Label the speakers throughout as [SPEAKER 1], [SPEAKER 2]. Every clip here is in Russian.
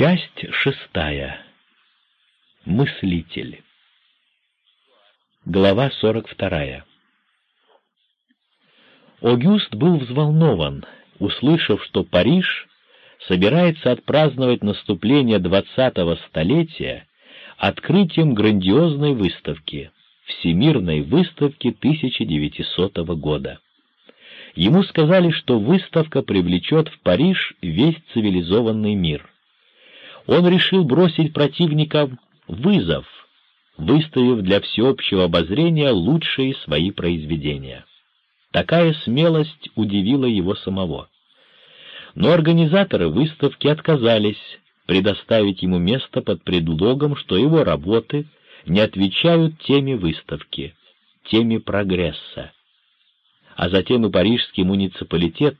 [SPEAKER 1] Часть шестая. Мыслитель. Глава сорок вторая. Огюст был взволнован, услышав, что Париж собирается отпраздновать наступление двадцатого столетия открытием грандиозной выставки, Всемирной выставки 1900 года. Ему сказали, что выставка привлечет в Париж весь цивилизованный мир. Он решил бросить противникам вызов, выставив для всеобщего обозрения лучшие свои произведения. Такая смелость удивила его самого. Но организаторы выставки отказались предоставить ему место под предлогом, что его работы не отвечают теме выставки, теме прогресса. А затем и парижский муниципалитет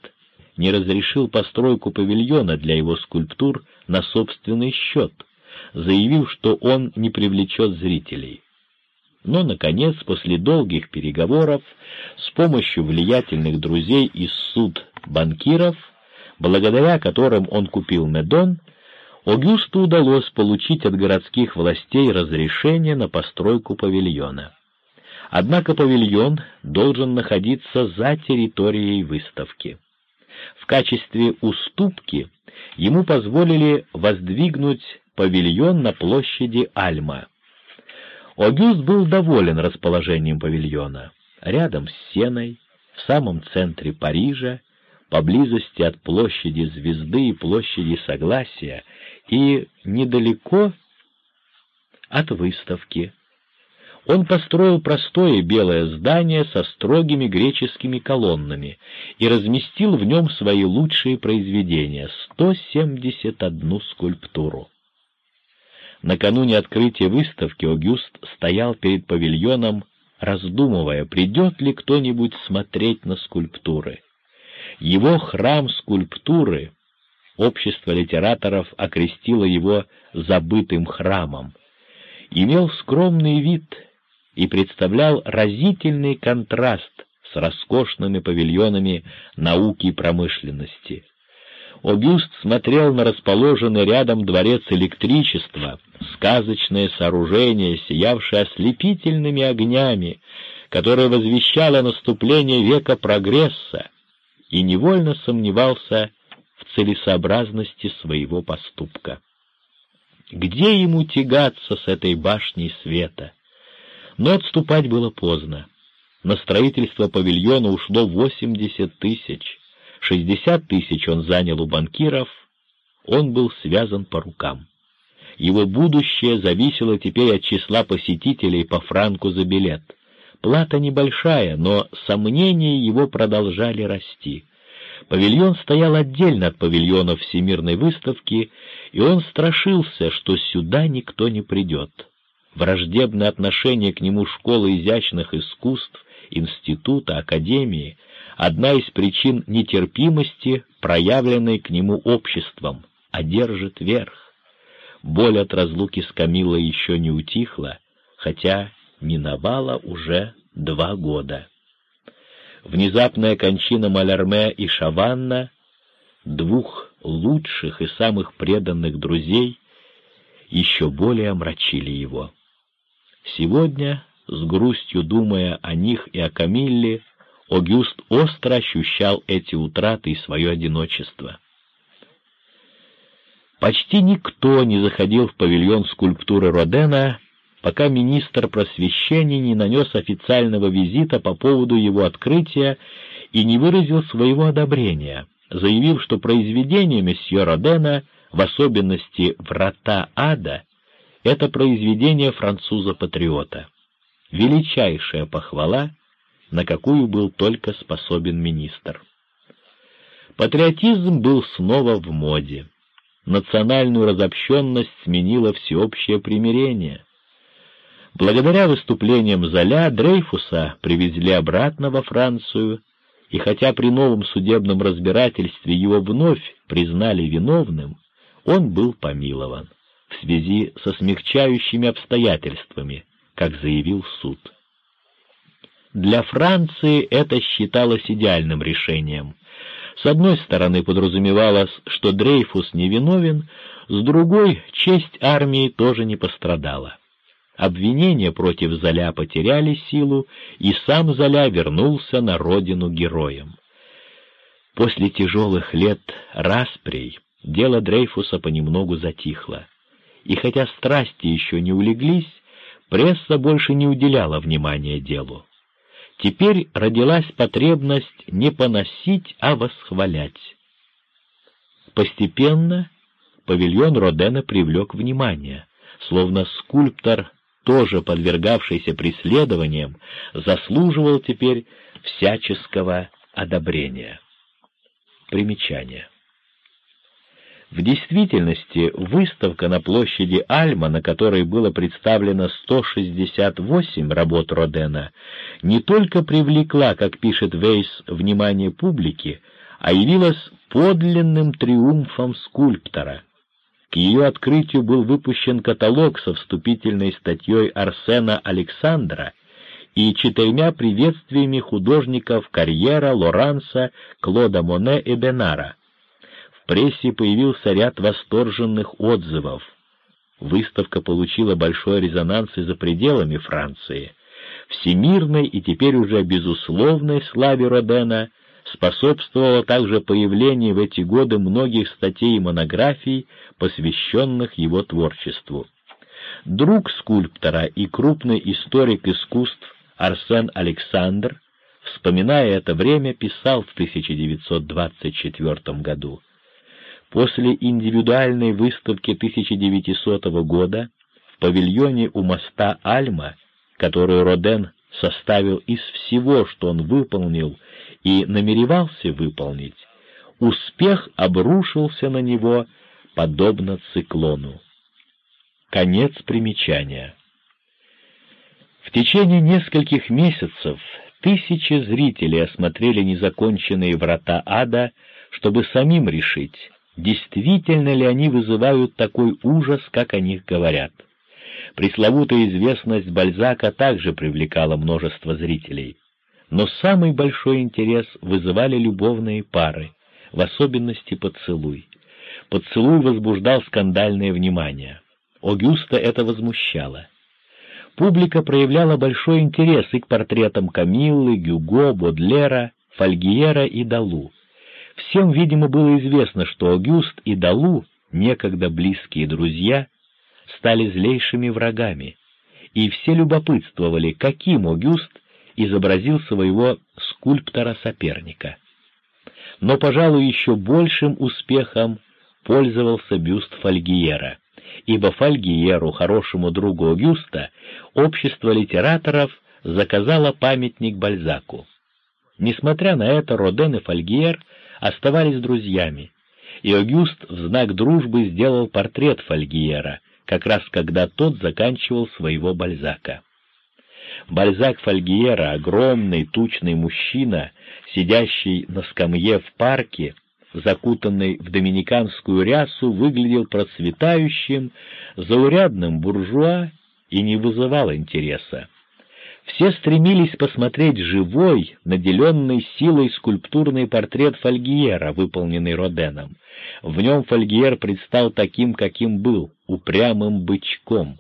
[SPEAKER 1] не разрешил постройку павильона для его скульптур на собственный счет, заявив, что он не привлечет зрителей. Но, наконец, после долгих переговоров, с помощью влиятельных друзей из суд банкиров, благодаря которым он купил Медон, Огюсту удалось получить от городских властей разрешение на постройку павильона. Однако павильон должен находиться за территорией выставки. В качестве уступки ему позволили воздвигнуть павильон на площади Альма. Огюст был доволен расположением павильона. Рядом с Сеной, в самом центре Парижа, поблизости от площади Звезды и площади Согласия и недалеко от выставки. Он построил простое белое здание со строгими греческими колоннами и разместил в нем свои лучшие произведения — 171 скульптуру. Накануне открытия выставки Огюст стоял перед павильоном, раздумывая, придет ли кто-нибудь смотреть на скульптуры. Его храм скульптуры, общество литераторов окрестило его «забытым храмом», имел скромный вид и представлял разительный контраст с роскошными павильонами науки и промышленности. Огюст смотрел на расположенный рядом дворец электричества, сказочное сооружение, сиявшее ослепительными огнями, которое возвещало наступление века прогресса, и невольно сомневался в целесообразности своего поступка. Где ему тягаться с этой башней света? Но отступать было поздно. На строительство павильона ушло 80 тысяч, 60 тысяч он занял у банкиров, он был связан по рукам. Его будущее зависело теперь от числа посетителей по франку за билет. Плата небольшая, но сомнения его продолжали расти. Павильон стоял отдельно от павильона Всемирной выставки, и он страшился, что сюда никто не придет. Враждебное отношение к нему школы изящных искусств, института, академии — одна из причин нетерпимости, проявленной к нему обществом, одержит верх. Боль от разлуки с Камилой еще не утихла, хотя миновала уже два года внезапная кончина Малярме и Шаванна, двух лучших и самых преданных друзей, еще более омрачили его. Сегодня, с грустью думая о них и о Камилле, Огюст остро ощущал эти утраты и свое одиночество. Почти никто не заходил в павильон скульптуры Родена, пока министр просвещения не нанес официального визита по поводу его открытия и не выразил своего одобрения, заявив, что произведение месье Родена, в особенности «Врата ада», это произведение француза-патриота. Величайшая похвала, на какую был только способен министр. Патриотизм был снова в моде. Национальную разобщенность сменило всеобщее примирение — Благодаря выступлениям Золя Дрейфуса привезли обратно во Францию, и хотя при новом судебном разбирательстве его вновь признали виновным, он был помилован в связи со смягчающими обстоятельствами, как заявил суд. Для Франции это считалось идеальным решением. С одной стороны подразумевалось, что Дрейфус невиновен, с другой — честь армии тоже не пострадала. Обвинения против Золя потеряли силу, и сам Золя вернулся на родину героем. После тяжелых лет расприй дело Дрейфуса понемногу затихло, и хотя страсти еще не улеглись, пресса больше не уделяла внимания делу. Теперь родилась потребность не поносить, а восхвалять. Постепенно павильон Родена привлек внимание, словно скульптор, тоже подвергавшийся преследованиям, заслуживал теперь всяческого одобрения. Примечание. В действительности выставка на площади Альма, на которой было представлено 168 работ Родена, не только привлекла, как пишет Вейс, внимание публики, а явилась подлинным триумфом скульптора. К ее открытию был выпущен каталог со вступительной статьей Арсена Александра и четырьмя приветствиями художников Карьера, Лоранса, Клода Моне и Бенара — прессе появился ряд восторженных отзывов. Выставка получила большой резонанс и за пределами Франции. Всемирной и теперь уже безусловной славе Родена способствовало также появление в эти годы многих статей и монографий, посвященных его творчеству. Друг скульптора и крупный историк искусств Арсен Александр, вспоминая это время, писал в 1924 году После индивидуальной выставки 1900 года в павильоне у моста Альма, которую Роден составил из всего, что он выполнил и намеревался выполнить, успех обрушился на него подобно циклону. Конец примечания. В течение нескольких месяцев тысячи зрителей осмотрели незаконченные врата ада, чтобы самим решить, действительно ли они вызывают такой ужас, как о них говорят. Пресловутая известность Бальзака также привлекала множество зрителей. Но самый большой интерес вызывали любовные пары, в особенности поцелуй. Поцелуй возбуждал скандальное внимание. Огюста это возмущало. Публика проявляла большой интерес и к портретам Камиллы, Гюго, Бодлера, Фольгиера и Далу. Всем, видимо, было известно, что Огюст и Далу, некогда близкие друзья, стали злейшими врагами, и все любопытствовали, каким Огюст изобразил своего скульптора-соперника. Но, пожалуй, еще большим успехом пользовался бюст Фольгиера, ибо Фольгиеру, хорошему другу Огюста, общество литераторов заказало памятник Бальзаку. Несмотря на это, Роден и Фольгиер оставались друзьями, и Огюст в знак дружбы сделал портрет Фольгиера, как раз когда тот заканчивал своего Бальзака. Бальзак Фольгиера, огромный тучный мужчина, сидящий на скамье в парке, закутанный в доминиканскую рясу, выглядел процветающим, заурядным буржуа и не вызывал интереса. Все стремились посмотреть живой, наделенный силой скульптурный портрет Фольгиера, выполненный Роденом. В нем Фольгиер предстал таким, каким был, упрямым бычком.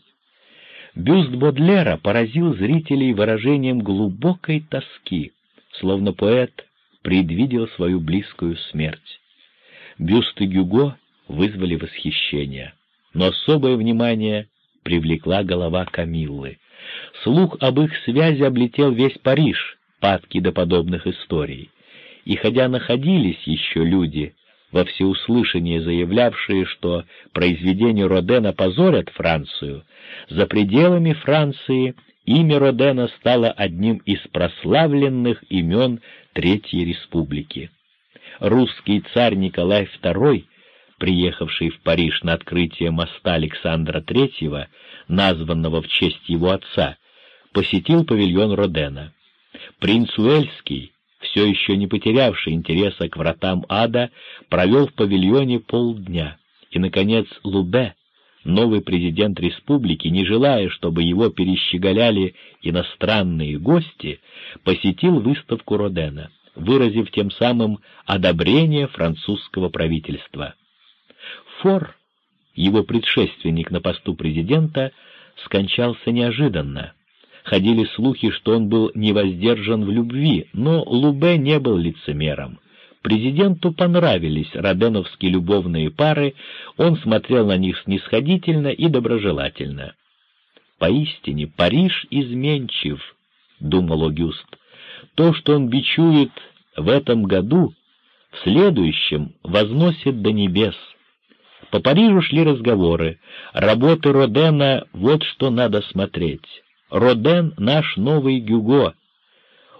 [SPEAKER 1] Бюст Бодлера поразил зрителей выражением глубокой тоски, словно поэт предвидел свою близкую смерть. Бюсты Гюго вызвали восхищение, но особое внимание привлекла голова Камиллы. Слух об их связи облетел весь Париж, падки до подобных историй. И хотя находились еще люди, во всеуслышание заявлявшие, что произведения Родена позорят Францию, за пределами Франции имя Родена стало одним из прославленных имен Третьей Республики. Русский царь Николай II, приехавший в Париж на открытие моста Александра III, названного в честь его отца, посетил павильон Родена. Принц Уэльский, все еще не потерявший интереса к вратам ада, провел в павильоне полдня, и, наконец, Лубе, новый президент республики, не желая, чтобы его перещеголяли иностранные гости, посетил выставку Родена. выразив тем самым одобрение французского правительства. Фор, его предшественник на посту президента, скончался неожиданно. Ходили слухи, что он был невоздержан в любви, но Лубе не был лицемером. Президенту понравились роденовские любовные пары, он смотрел на них снисходительно и доброжелательно. «Поистине, Париж изменчив», — думал Огюст. «То, что он бичует в этом году, в следующем возносит до небес». По Парижу шли разговоры. Работы Родена — вот что надо смотреть. Роден — наш новый Гюго.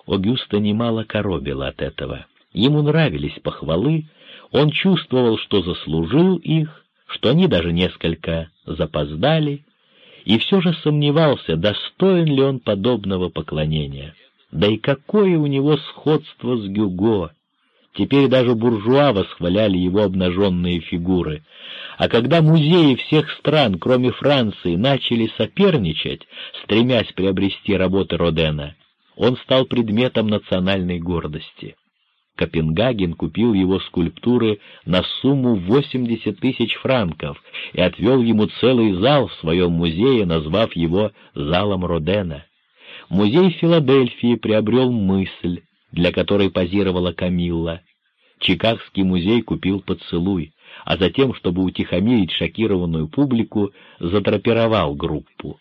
[SPEAKER 1] Огюста немало коробило от этого. Ему нравились похвалы, он чувствовал, что заслужил их, что они даже несколько запоздали, и все же сомневался, достоин ли он подобного поклонения. Да и какое у него сходство с Гюго! Теперь даже буржуа восхваляли его обнаженные фигуры. А когда музеи всех стран, кроме Франции, начали соперничать, стремясь приобрести работы Родена, он стал предметом национальной гордости. Копенгаген купил его скульптуры на сумму 80 тысяч франков и отвел ему целый зал в своем музее, назвав его «Залом Родена». Музей Филадельфии приобрел мысль, для которой позировала Камилла. Чикагский музей купил поцелуй, а затем, чтобы утихомирить шокированную публику, задрапировал группу.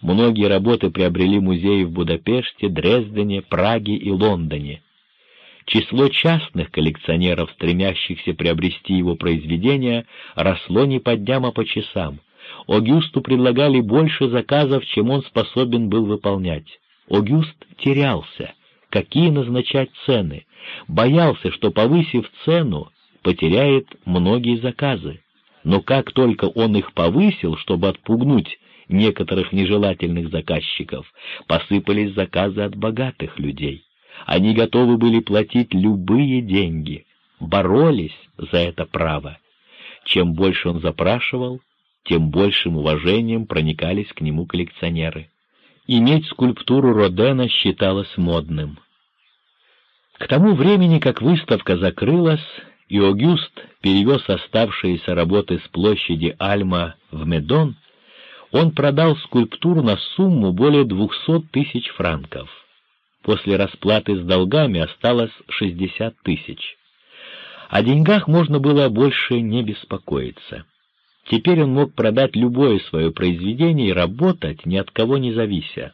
[SPEAKER 1] Многие работы приобрели музеи в Будапеште, Дрездене, Праге и Лондоне. Число частных коллекционеров, стремящихся приобрести его произведения, росло не по дням, а по часам. Огюсту предлагали больше заказов, чем он способен был выполнять. Огюст терялся — какие назначать цены, боялся, что, повысив цену, потеряет многие заказы. Но как только он их повысил, чтобы отпугнуть некоторых нежелательных заказчиков, посыпались заказы от богатых людей. Они готовы были платить любые деньги, боролись за это право. Чем больше он запрашивал, тем большим уважением проникались к нему коллекционеры. Иметь скульптуру Родена считалось модным. К тому времени, как выставка закрылась, и Огюст перевез оставшиеся работы с площади Альма в Медон, он продал скульптуру на сумму более двухсот тысяч франков. После расплаты с долгами осталось шестьдесят тысяч. О деньгах можно было больше не беспокоиться. Теперь он мог продать любое свое произведение и работать, ни от кого не завися.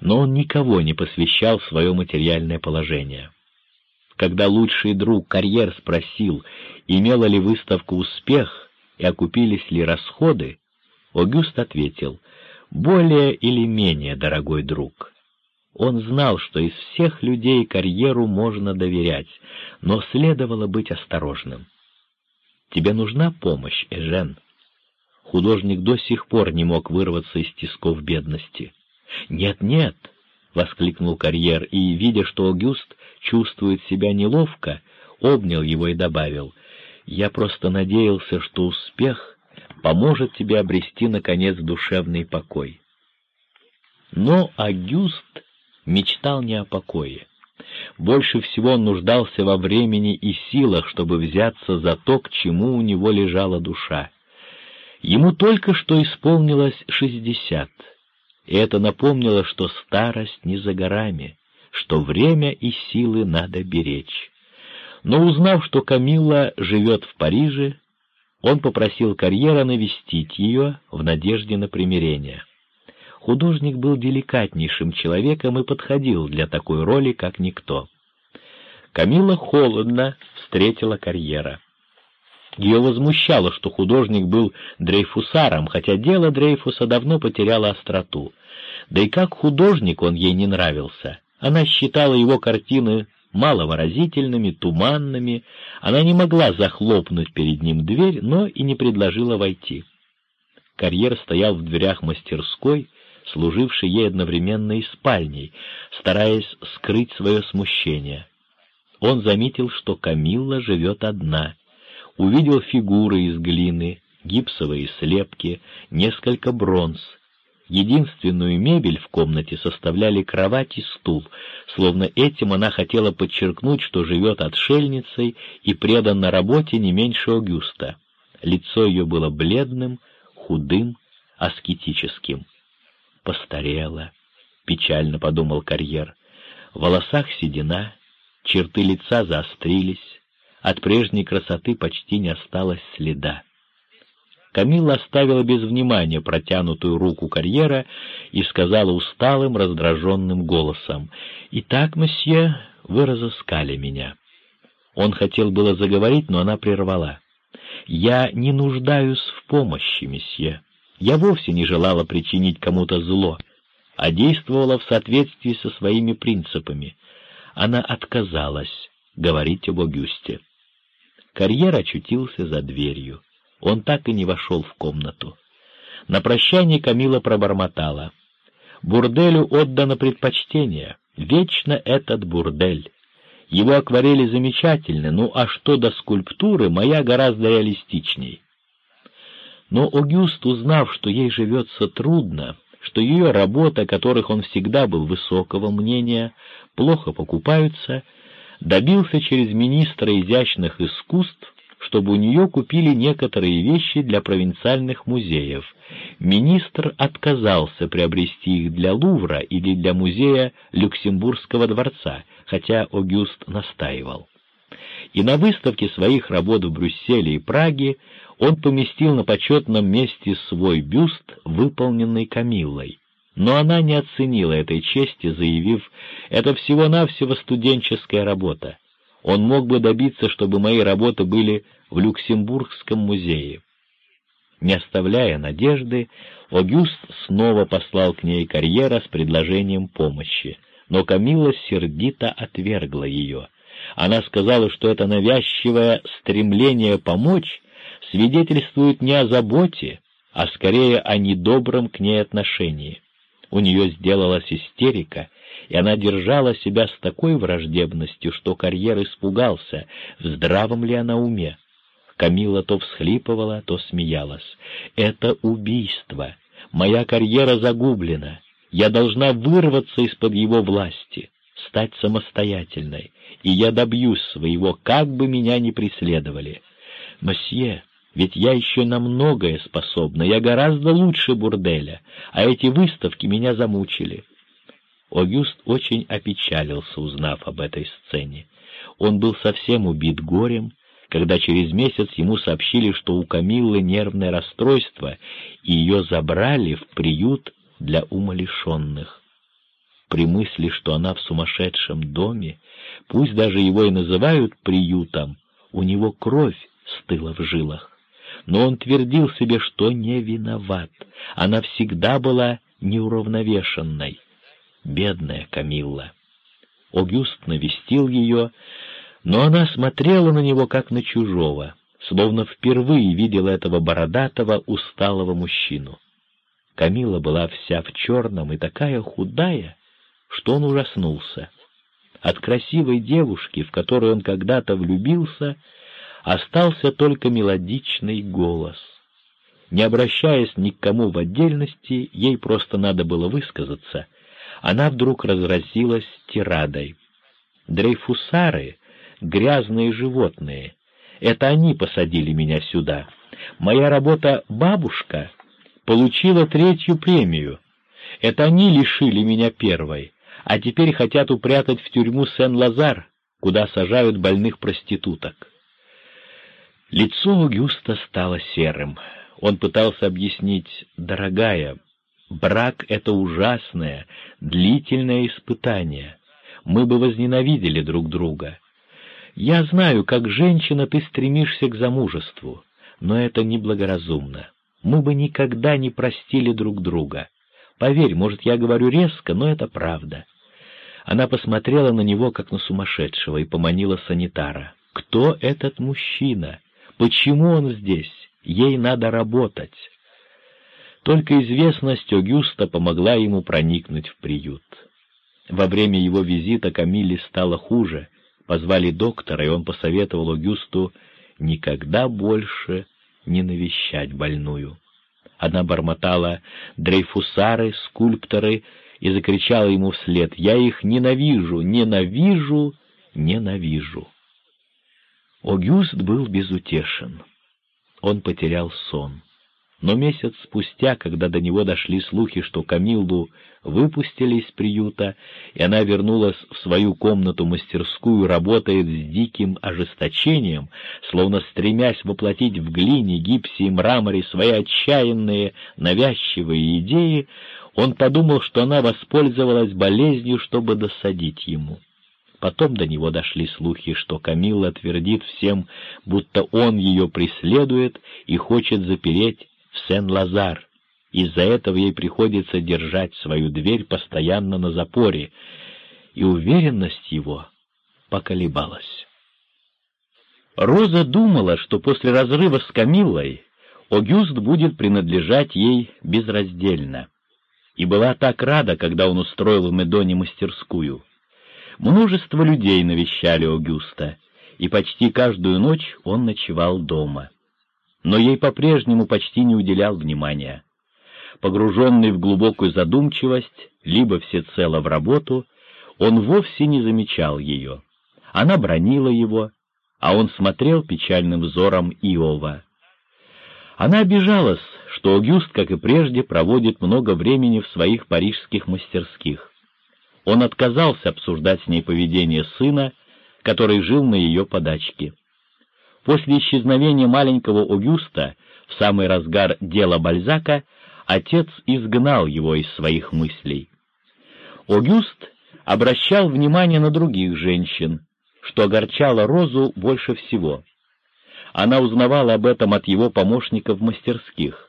[SPEAKER 1] Но он никого не посвящал свое материальное положение. Когда лучший друг карьер спросил, имела ли выставка успех и окупились ли расходы, Огюст ответил, «Более или менее, дорогой друг». Он знал, что из всех людей карьеру можно доверять, но следовало быть осторожным. «Тебе нужна помощь, Эжен?» Художник до сих пор не мог вырваться из тисков бедности. «Нет-нет», — воскликнул карьер, и, видя, что Огюст чувствует себя неловко, обнял его и добавил, «Я просто надеялся, что успех поможет тебе обрести, наконец, душевный покой». Но Агюст мечтал не о покое. Больше всего он нуждался во времени и силах, чтобы взяться за то, к чему у него лежала душа. Ему только что исполнилось шестьдесят, и это напомнило, что старость не за горами, что время и силы надо беречь. Но узнав, что Камилла живет в Париже, он попросил карьера навестить ее в надежде на примирение. Художник был деликатнейшим человеком и подходил для такой роли, как никто. Камилла холодно встретила карьера. Ее возмущало, что художник был дрейфусаром, хотя дело Дрейфуса давно потеряло остроту. Да и как художник он ей не нравился. Она считала его картины маловыразительными, туманными, она не могла захлопнуть перед ним дверь, но и не предложила войти. Карьер стоял в дверях мастерской, служившей ей одновременно и спальней, стараясь скрыть свое смущение. Он заметил, что Камилла живет одна, увидел фигуры из глины, гипсовые слепки, несколько бронз. Единственную мебель в комнате составляли кровать и стул, словно этим она хотела подчеркнуть, что живет отшельницей и предан на работе не меньше Огюста. Лицо ее было бледным, худым, аскетическим. Постарела, печально подумал карьер. В волосах седина, черты лица заострились, от прежней красоты почти не осталось следа. Камилла оставила без внимания протянутую руку карьера и сказала усталым, раздраженным голосом, «Итак, месье, вы разыскали меня». Он хотел было заговорить, но она прервала. «Я не нуждаюсь в помощи, месье. Я вовсе не желала причинить кому-то зло, а действовала в соответствии со своими принципами. Она отказалась говорить об Огюсте». Карьер очутился за дверью. Он так и не вошел в комнату. На прощание Камила пробормотала. «Бурделю отдано предпочтение. Вечно этот бурдель. Его акварели замечательны, ну а что до скульптуры, моя гораздо реалистичней». Но Огюст, узнав, что ей живется трудно, что ее работы, которых он всегда был высокого мнения, плохо покупаются, добился через министра изящных искусств чтобы у нее купили некоторые вещи для провинциальных музеев. Министр отказался приобрести их для Лувра или для музея Люксембургского дворца, хотя Огюст настаивал. И на выставке своих работ в Брюсселе и Праге он поместил на почетном месте свой бюст, выполненный Камиллой. Но она не оценила этой чести, заявив, «Это всего-навсего студенческая работа он мог бы добиться, чтобы мои работы были в Люксембургском музее. Не оставляя надежды, Огюст снова послал к ней карьера с предложением помощи, но Камила сердито отвергла ее. Она сказала, что это навязчивое стремление помочь свидетельствует не о заботе, а скорее о недобром к ней отношении. У нее сделалась истерика, и она держала себя с такой враждебностью, что карьер испугался, в здравом ли она уме. Камила то всхлипывала, то смеялась. «Это убийство! Моя карьера загублена! Я должна вырваться из-под его власти, стать самостоятельной, и я добьюсь своего, как бы меня ни преследовали. Мосье, ведь я еще на многое способна, я гораздо лучше бурделя, а эти выставки меня замучили. Огюст очень опечалился, узнав об этой сцене. Он был совсем убит горем, когда через месяц ему сообщили, что у Камиллы нервное расстройство, и ее забрали в приют для умалишенных. При мысли, что она в сумасшедшем доме, пусть даже его и называют приютом, у него кровь стыла в жилах. Но он твердил себе, что не виноват, она всегда была неуравновешенной бедная Камилла. Огюст навестил ее, но она смотрела на него как на чужого, словно впервые видела этого бородатого, усталого мужчину. Камила была вся в черном и такая худая, что он ужаснулся. От красивой девушки, в которую он когда-то влюбился, остался только мелодичный голос. Не обращаясь ни к кому в отдельности, ей просто надо было высказаться — она вдруг разразилась тирадой. Дрейфусары — грязные животные. Это они посадили меня сюда. Моя работа «Бабушка» получила третью премию. Это они лишили меня первой, а теперь хотят упрятать в тюрьму Сен-Лазар, куда сажают больных проституток. Лицо Гюста стало серым. Он пытался объяснить, «Дорогая, Брак — это ужасное, длительное испытание. Мы бы возненавидели друг друга. Я знаю, как женщина ты стремишься к замужеству, но это неблагоразумно. Мы бы никогда не простили друг друга. Поверь, может, я говорю резко, но это правда. Она посмотрела на него, как на сумасшедшего, и поманила санитара. «Кто этот мужчина? Почему он здесь? Ей надо работать». Только известность Огюста помогла ему проникнуть в приют. Во время его визита Камиле стало хуже, позвали доктора, и он посоветовал Огюсту никогда больше не навещать больную. Она бормотала «Дрейфусары, скульпторы» и закричала ему вслед «Я их ненавижу, ненавижу, ненавижу». Огюст был безутешен. Он потерял сон. Но месяц спустя, когда до него дошли слухи, что Камиллу выпустили из приюта, и она вернулась в свою комнату-мастерскую, работает с диким ожесточением, словно стремясь воплотить в глине, гипсе и мраморе свои отчаянные, навязчивые идеи, он подумал, что она воспользовалась болезнью, чтобы досадить ему. Потом до него дошли слухи, что Камилла твердит всем, будто он ее преследует и хочет запереть в Сен-Лазар. Из-за этого ей приходится держать свою дверь постоянно на запоре, и уверенность его поколебалась. Роза думала, что после разрыва с Камиллой Огюст будет принадлежать ей безраздельно, и была так рада, когда он устроил в Медоне мастерскую. Множество людей навещали Огюста, и почти каждую ночь он ночевал дома но ей по-прежнему почти не уделял внимания. Погруженный в глубокую задумчивость, либо всецело в работу, он вовсе не замечал ее. Она бронила его, а он смотрел печальным взором Иова. Она обижалась, что Огюст, как и прежде, проводит много времени в своих парижских мастерских. Он отказался обсуждать с ней поведение сына, который жил на ее подачке. После исчезновения маленького Огюста в самый разгар дела Бальзака отец изгнал его из своих мыслей. Огюст обращал внимание на других женщин, что огорчало Розу больше всего. Она узнавала об этом от его помощников в мастерских.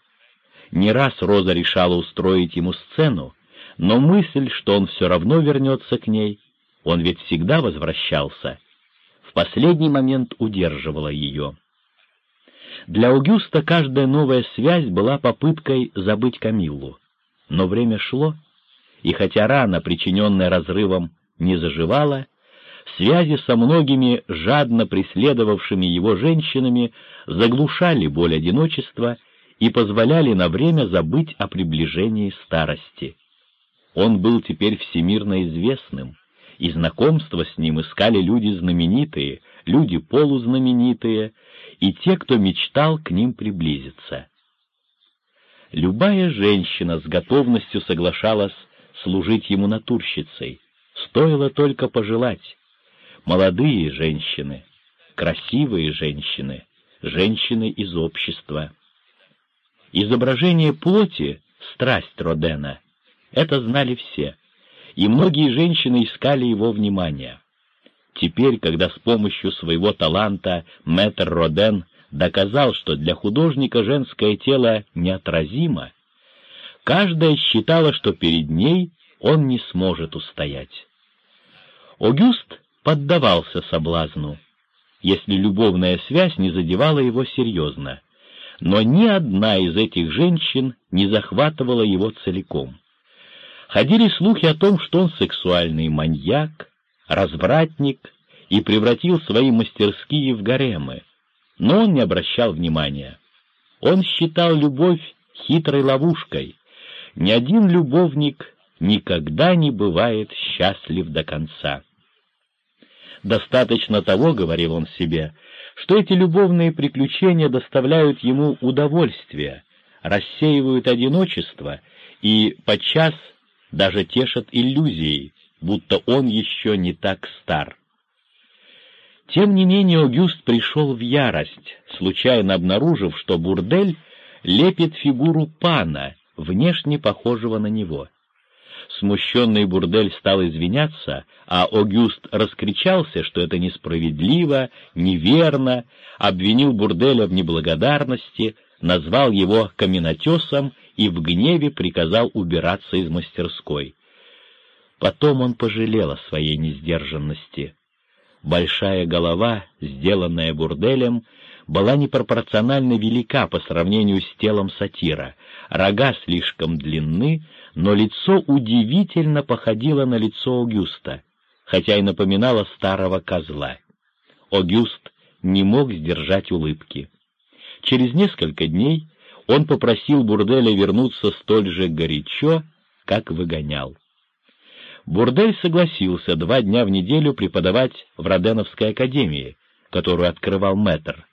[SPEAKER 1] Не раз Роза решала устроить ему сцену, но мысль, что он все равно вернется к ней, он ведь всегда возвращался, в последний момент удерживала ее. Для Аугюста каждая новая связь была попыткой забыть Камиллу. Но время шло, и хотя рана, причиненная разрывом, не заживала, связи со многими жадно преследовавшими его женщинами заглушали боль одиночества и позволяли на время забыть о приближении старости. Он был теперь всемирно известным, и знакомство с ним искали люди знаменитые, люди полузнаменитые, и те, кто мечтал к ним приблизиться. Любая женщина с готовностью соглашалась служить ему натурщицей, стоило только пожелать. Молодые женщины, красивые женщины, женщины из общества. Изображение плоти — страсть Родена, это знали все — и многие женщины искали его внимания. Теперь, когда с помощью своего таланта мэтр Роден доказал, что для художника женское тело неотразимо, каждая считала, что перед ней он не сможет устоять. Огюст поддавался соблазну, если любовная связь не задевала его серьезно, но ни одна из этих женщин не захватывала его целиком. Ходили слухи о том, что он сексуальный маньяк, развратник и превратил свои мастерские в гаремы, но он не обращал внимания. Он считал любовь хитрой ловушкой. Ни один любовник никогда не бывает счастлив до конца. Достаточно того, — говорил он себе, — что эти любовные приключения доставляют ему удовольствие, рассеивают одиночество и подчас даже тешат иллюзией, будто он еще не так стар. Тем не менее Огюст пришел в ярость, случайно обнаружив, что бурдель лепит фигуру пана, внешне похожего на него. Смущенный бурдель стал извиняться, а Огюст раскричался, что это несправедливо, неверно, обвинил бурделя в неблагодарности, назвал его каменотесом и в гневе приказал убираться из мастерской. Потом он пожалел о своей несдержанности. Большая голова, сделанная бурделем, была непропорционально велика по сравнению с телом сатира, рога слишком длинны, но лицо удивительно походило на лицо Огюста, хотя и напоминало старого козла. Огюст не мог сдержать улыбки. Через несколько дней он попросил Бурделя вернуться столь же горячо, как выгонял. Бурдель согласился два дня в неделю преподавать в Роденовской академии, которую открывал мэтр,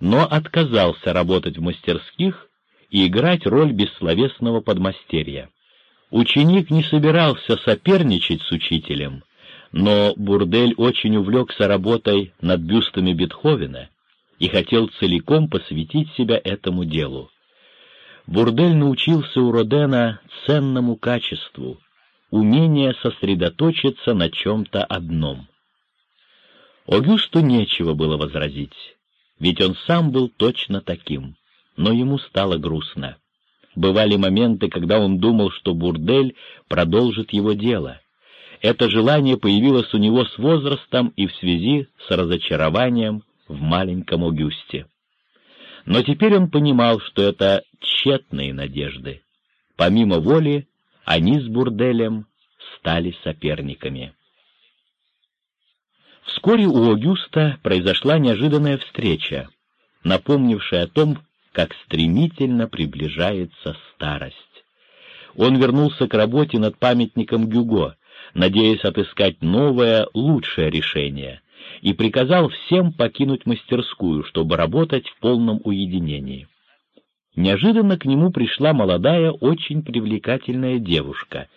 [SPEAKER 1] но отказался работать в мастерских и играть роль бессловесного подмастерья. Ученик не собирался соперничать с учителем, но Бурдель очень увлекся работой над бюстами Бетховена и хотел целиком посвятить себя этому делу. Бурдель научился у Родена ценному качеству — умение сосредоточиться на чем-то одном. Огюсту нечего было возразить, ведь он сам был точно таким, но ему стало грустно. Бывали моменты, когда он думал, что Бурдель продолжит его дело. Это желание появилось у него с возрастом и в связи с разочарованием в маленьком Огюсте. Но теперь он понимал, что это тщетные надежды. Помимо воли, они с Бурделем стали соперниками. Вскоре у Огюста произошла неожиданная встреча, напомнившая о том, как стремительно приближается старость. Он вернулся к работе над памятником Гюго, надеясь отыскать новое, лучшее решение, и приказал всем покинуть мастерскую, чтобы работать в полном уединении. Неожиданно к нему пришла молодая, очень привлекательная девушка.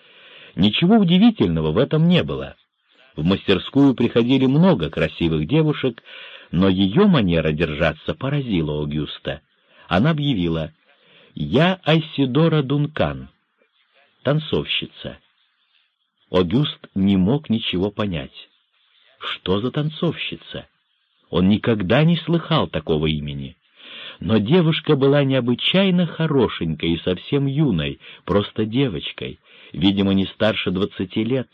[SPEAKER 1] Ничего удивительного в этом не было. В мастерскую приходили много красивых девушек, но ее манера держаться поразила Огюста. Она объявила «Я Айсидора Дункан, танцовщица». Огюст не мог ничего понять. Что за танцовщица? Он никогда не слыхал такого имени. Но девушка была необычайно хорошенькой и совсем юной, просто девочкой, видимо, не старше двадцати лет,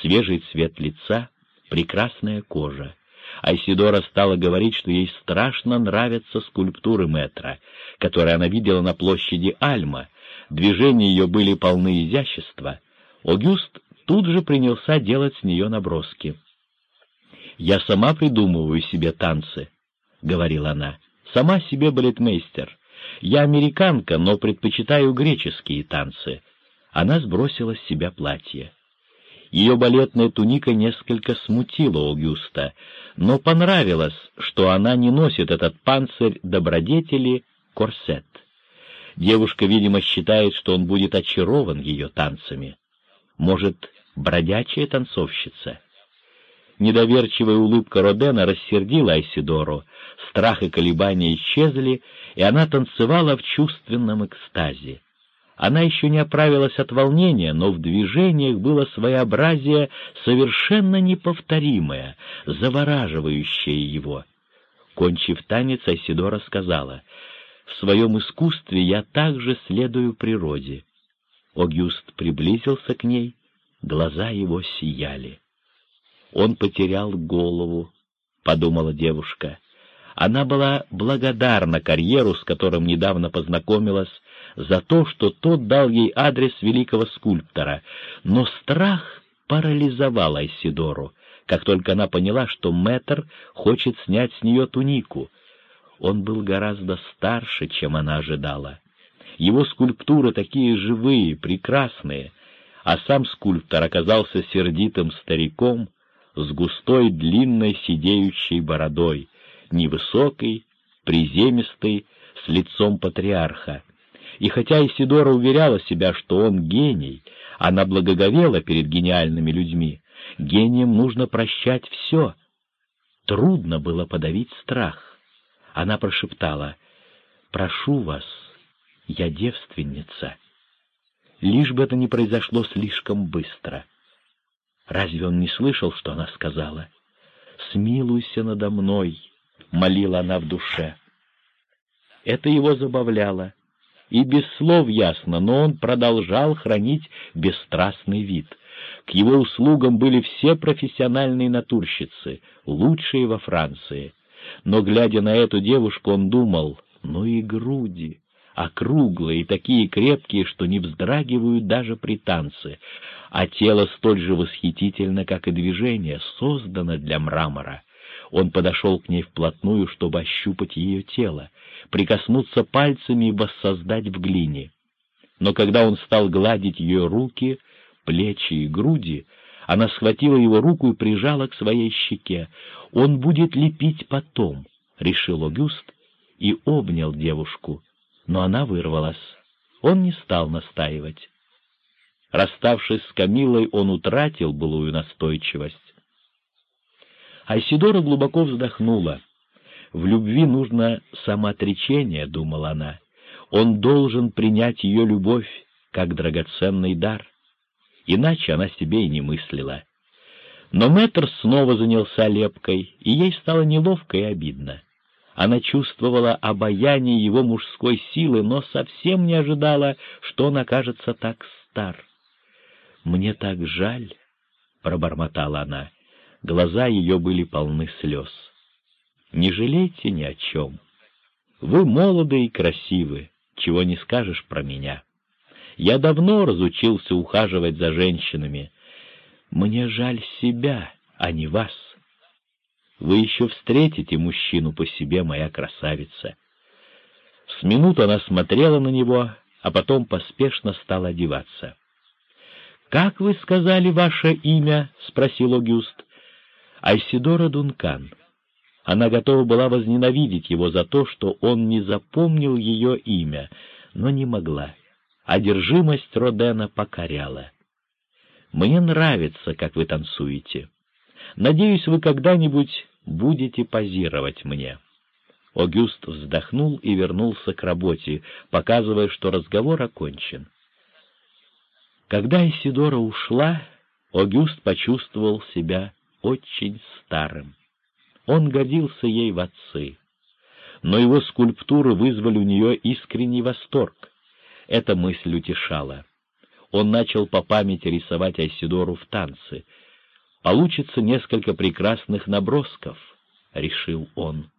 [SPEAKER 1] свежий цвет лица, прекрасная кожа. Айсидора стала говорить, что ей страшно нравятся скульптуры метра, которые она видела на площади Альма. Движения ее были полны изящества. Огюст тут же принялся делать с нее наброски. «Я сама придумываю себе танцы», — говорила она, — «сама себе балетмейстер. Я американка, но предпочитаю греческие танцы». Она сбросила с себя платье. Ее балетная туника несколько смутила Огюста, но понравилось, что она не носит этот панцирь добродетели корсет. Девушка, видимо, считает, что он будет очарован ее танцами. Может, бродячая танцовщица? Недоверчивая улыбка Родена рассердила Айсидору, страх и колебания исчезли, и она танцевала в чувственном экстазе. Она еще не оправилась от волнения, но в движениях было своеобразие совершенно неповторимое, завораживающее его. Кончив танец, Айсидора сказала, «В своем искусстве я также следую природе». Огюст приблизился к ней, глаза его сияли. Он потерял голову, — подумала девушка. Она была благодарна карьеру, с которым недавно познакомилась, за то, что тот дал ей адрес великого скульптора, но страх парализовал Айсидору, как только она поняла, что мэтр хочет снять с нее тунику. Он был гораздо старше, чем она ожидала. Его скульптуры такие живые, прекрасные, а сам скульптор оказался сердитым стариком с густой длинной сидеющей бородой, невысокий, приземистый, с лицом патриарха. И хотя Исидора уверяла себя, что он гений, она благоговела перед гениальными людьми. Гением нужно прощать все. Трудно было подавить страх. Она прошептала, «Прошу вас, я девственница» лишь бы это не произошло слишком быстро. Разве он не слышал, что она сказала? «Смилуйся надо мной», — молила она в душе. Это его забавляло, и без слов ясно, но он продолжал хранить бесстрастный вид. К его услугам были все профессиональные натурщицы, лучшие во Франции. Но, глядя на эту девушку, он думал, ну и груди, округлые и такие крепкие, что не вздрагивают даже при танце, а тело столь же восхитительно, как и движение, создано для мрамора. Он подошел к ней вплотную, чтобы ощупать ее тело. прикоснуться пальцами и воссоздать в глине. Но когда он стал гладить ее руки, плечи и груди, она схватила его руку и прижала к своей щеке. «Он будет лепить потом», — решил Огюст и обнял девушку, но она вырвалась. Он не стал настаивать. Расставшись с Камилой, он утратил былую настойчивость. Айсидора глубоко вздохнула. «В любви нужно самоотречение», — думала она. «Он должен принять ее любовь как драгоценный дар. Иначе она себе и не мыслила». Но мэтр снова занялся лепкой, и ей стало неловко и обидно. Она чувствовала обаяние его мужской силы, но совсем не ожидала, что он окажется так стар. «Мне так жаль», — пробормотала она. Глаза ее были полны слез. «Не жалейте ни о чем. Вы молоды и красивы, чего не скажешь про меня. Я давно разучился ухаживать за женщинами. Мне жаль себя, а не вас. Вы еще встретите мужчину по себе, моя красавица». С минуту она смотрела на него, а потом поспешно стала одеваться. «Как вы сказали ваше имя?» — спросил Огюст. «Айсидора Дункан». Она готова была возненавидеть его за то, что он не запомнил ее имя, но не могла. Одержимость Родена покоряла. «Мне нравится, как вы танцуете. Надеюсь, вы когда-нибудь будете позировать мне». Огюст вздохнул и вернулся к работе, показывая, что разговор окончен. Когда Исидора ушла, Огюст почувствовал себя очень старым. Он годился ей в отцы. Но его скульптуры вызвали у нее искренний восторг. Эта мысль утешала. Он начал по памяти рисовать Айсидору в танце. «Получится несколько прекрасных набросков», — решил он.